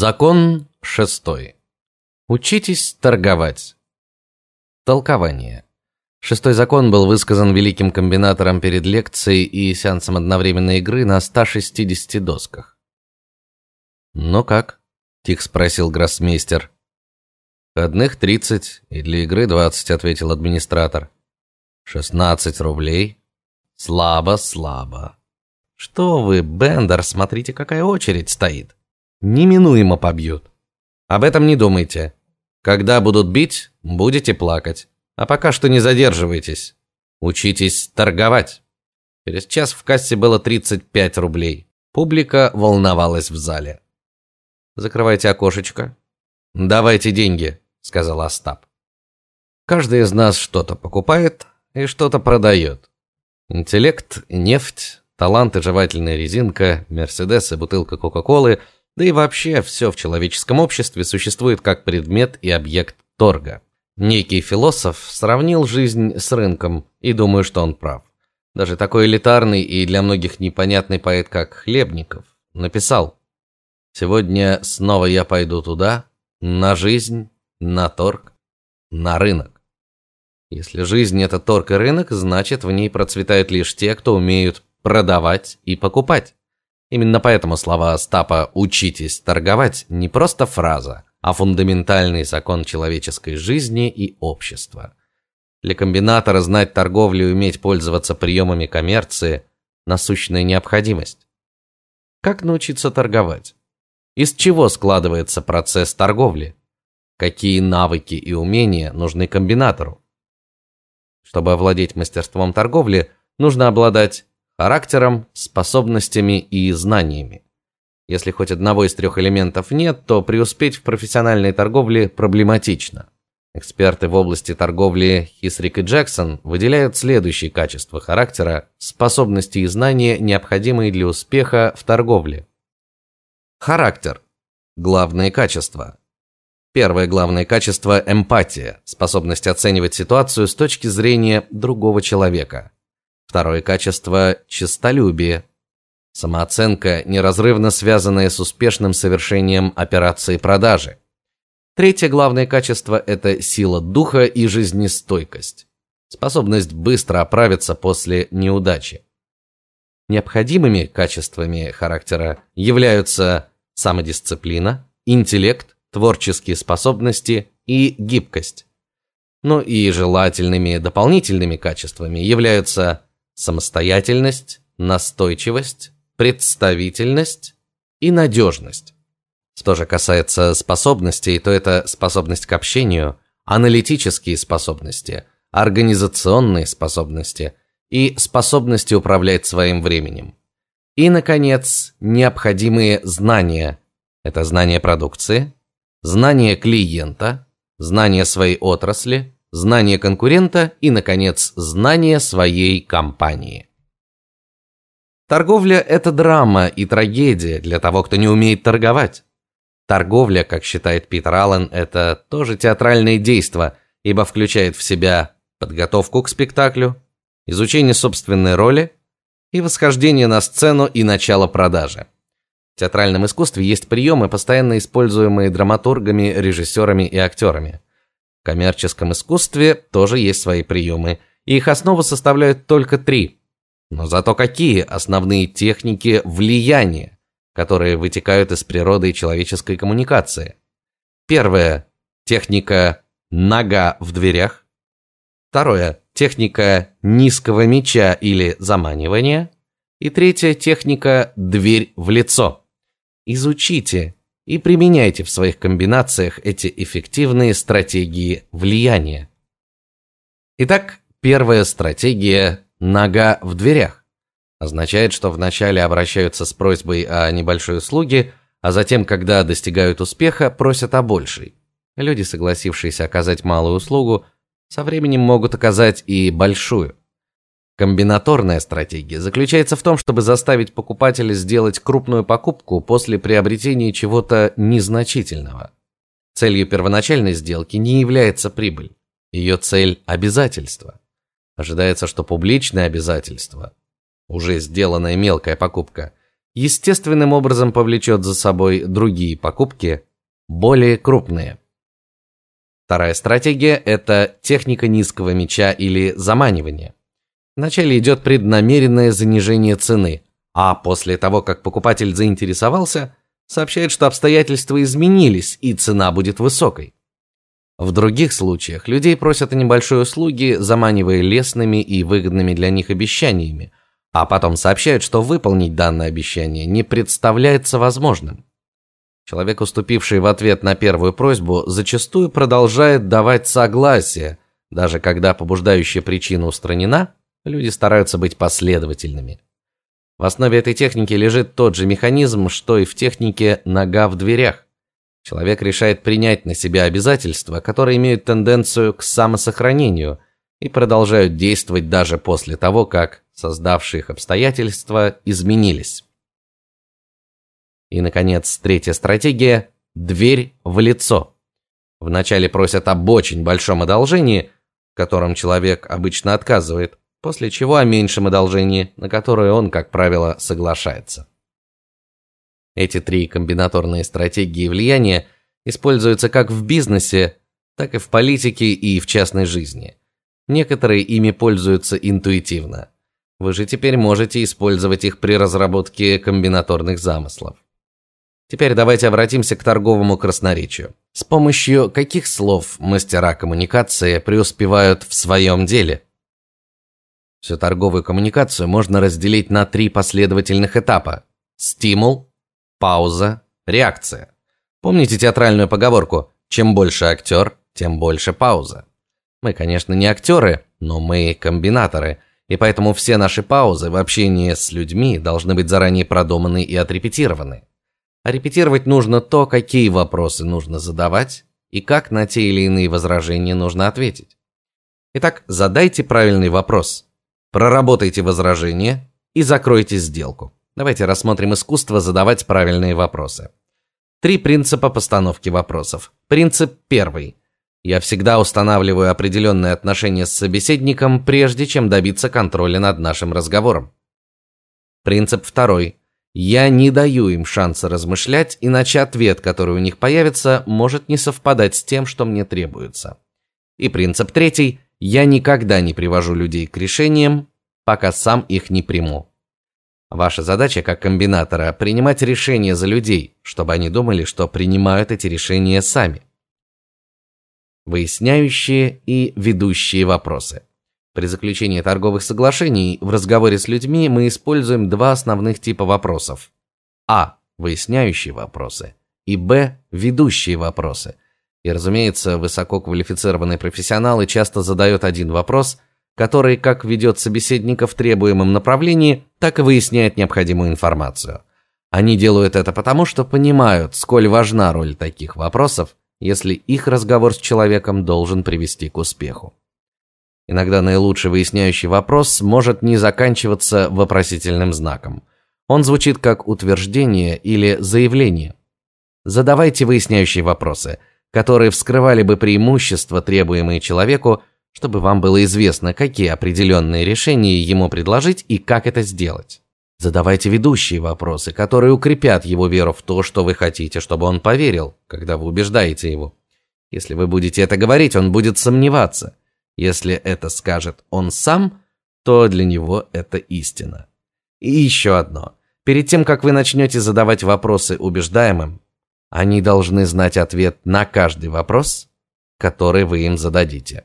Закон шестой. Учитесь торговать. Толкование. Шестой закон был высказан великим комбинатором перед лекцией и сеансом одновременной игры на 160 досках. "Ну как?" тихо спросил гроссмейстер. "Одних тридцать и для игры двадцать», — ответил администратор. «Шестнадцать рублей. Слабо, слабо. Что вы, Бендер, смотрите, какая очередь стоит. Неминуемо побьют. Об этом не думайте. Когда будут бить, будете плакать. А пока что не задерживайтесь. Учитесь торговать. Через час в кассе было 35 рублей. Публика волновалась в зале. Закрывайте окошечко. Давайте деньги, сказал Остап. Каждый из нас что-то покупает и что-то продает. Интеллект, нефть, таланты, жевательная резинка, Мерседес и бутылка Кока-Колы, да и вообще все в человеческом обществе существует как предмет и объект торга. Некий философ сравнил жизнь с рынком, и думаю, что он прав. Даже такой элитарный и для многих непонятный поэт, как Хлебников, написал: "Сегодня снова я пойду туда, на жизнь, на торг, на рынок". Если жизнь это торг и рынок, значит, в ней процветают лишь те, кто умеют продавать и покупать. Именно поэтому слова Остапа «учитесь торговать» не просто фраза, а фундаментальный закон человеческой жизни и общества. Для комбинатора знать торговлю и уметь пользоваться приемами коммерции насущная необходимость. Как научиться торговать? Из чего складывается процесс торговли? Какие навыки и умения нужны комбинатору? Чтобы овладеть мастерством торговли, нужно обладать характером, способностями и знаниями. Если хоть одного из трех элементов нет, то преуспеть в профессиональной торговле проблематично. Эксперты в области торговли Хисрик и Джексон выделяют следующие качества характера, способности и знания, необходимые для успеха в торговле. Характер. Главные качества. Первое главное качество эмпатия, способность оценивать ситуацию с точки зрения другого человека. Второе качество честолюбие, самооценка, неразрывно связанная с успешным совершением операции продажи. Третье главное качество это сила духа и жизнестойкость, способность быстро оправиться после неудачи. Необходимыми качествами характера являются самодисциплина, интеллект, творческие способности и гибкость. Ну и желательными дополнительными качествами являются самостоятельность, настойчивость, представительность и надежность. Что же касается способностей, то это способность к общению, аналитические способности, организационные способности и способности управлять своим временем. И наконец, необходимые знания. Это знание продукции, знание клиента, знание своей отрасли, знание конкурента и наконец, знание своей компании. Торговля это драма и трагедия для того, кто не умеет торговать. Торговля, как считает Питер Аллен, это тоже театральное действо, ибо включает в себя подготовку к спектаклю, изучение собственной роли и восхождение на сцену и начало продажи. В театральном искусстве есть приемы, постоянно используемые драматургами, режиссерами и актерами. Коммерческом искусстве тоже есть свои приемы, и их основу составляют только три. Но зато какие основные техники влияния, которые вытекают из природы человеческой коммуникации? Первое техника нога в дверях. Второе техника низкого меча или заманивания. И третья техника дверь в лицо. Изучите и применяйте в своих комбинациях эти эффективные стратегии влияния. Итак, первая стратегия нога в дверях означает, что вначале обращаются с просьбой о небольшой услуге, а затем, когда достигают успеха, просят о большей. Люди, согласившиеся оказать малую услугу, со временем могут оказать и большую. Комбинаторная стратегия заключается в том, чтобы заставить покупателя сделать крупную покупку после приобретения чего-то незначительного. Целью первоначальной сделки не является прибыль. Ее цель обязательство. Ожидается, что публичное обязательство, уже сделанная мелкая покупка, естественным образом повлечет за собой другие покупки, более крупные. Вторая стратегия это техника низкого мяча или заманивания. Вначале идет преднамеренное занижение цены, а после того, как покупатель заинтересовался, сообщает, что обстоятельства изменились и цена будет высокой. В других случаях людей просят о небольшой услуге, заманивая лестными и выгодными для них обещаниями, а потом сообщают, что выполнить данное обещание не представляется возможным. Человек, уступивший в ответ на первую просьбу, зачастую продолжает давать согласие, даже когда побуждающая причина устранена, люди стараются быть последовательными. В основе этой техники лежит тот же механизм, что и в технике нога в дверях. Человек решает принять на себя обязательства, которые имеют тенденцию к самосохранению и продолжают действовать даже после того, как создавшие их обстоятельства изменились. И наконец, третья стратегия дверь в лицо. Вначале просят об очень большом одолжении, в котором человек обычно отказывает, после чего о меньшем одолжении, на которое он, как правило, соглашается. Эти три комбинаторные стратегии влияния используются как в бизнесе, так и в политике и в частной жизни. Некоторые ими пользуются интуитивно. Вы же теперь можете использовать их при разработке комбинаторных замыслов. Теперь давайте обратимся к торговому красноречию. С помощью каких слов мастера коммуникации преуспевают в своем деле? Всю торговую коммуникацию можно разделить на три последовательных этапа: стимул, пауза, реакция. Помните театральную поговорку: чем больше актер, тем больше пауза. Мы, конечно, не актеры, но мы комбинаторы, и поэтому все наши паузы в общении с людьми должны быть заранее продуманы и отрепетированы. А репетировать нужно то, какие вопросы нужно задавать и как на те или иные возражения нужно ответить. Итак, задайте правильный вопрос, проработайте возражение и закройте сделку. Давайте рассмотрим искусство задавать правильные вопросы. Три принципа постановки вопросов. Принцип первый. Я всегда устанавливаю определенные отношения с собеседником, прежде чем добиться контроля над нашим разговором. Принцип второй. Я не даю им шанса размышлять, иначе ответ, который у них появится, может не совпадать с тем, что мне требуется. И принцип третий. Я никогда не привожу людей к решениям, пока сам их не приму. Ваша задача как комбинатора принимать решения за людей, чтобы они думали, что принимают эти решения сами. Выясняющие и ведущие вопросы. При заключении торговых соглашений в разговоре с людьми мы используем два основных типа вопросов: а выясняющие вопросы и б ведущие вопросы. И, разумеется, высококвалифицированные профессионалы часто задают один вопрос, который как ведет собеседника в требуемом направлении, так и выясняет необходимую информацию. Они делают это потому, что понимают, сколь важна роль таких вопросов, если их разговор с человеком должен привести к успеху. Иногда наилучший выясняющий вопрос может не заканчиваться вопросительным знаком. Он звучит как утверждение или заявление. Задавайте выясняющие вопросы, которые вскрывали бы преимущества, требуемые человеку, чтобы вам было известно, какие определенные решения ему предложить и как это сделать. Задавайте ведущие вопросы, которые укрепят его веру в то, что вы хотите, чтобы он поверил, когда вы убеждаете его. Если вы будете это говорить, он будет сомневаться. Если это скажет он сам, то для него это истина. И еще одно. Перед тем, как вы начнете задавать вопросы убеждаемым, они должны знать ответ на каждый вопрос, который вы им зададите.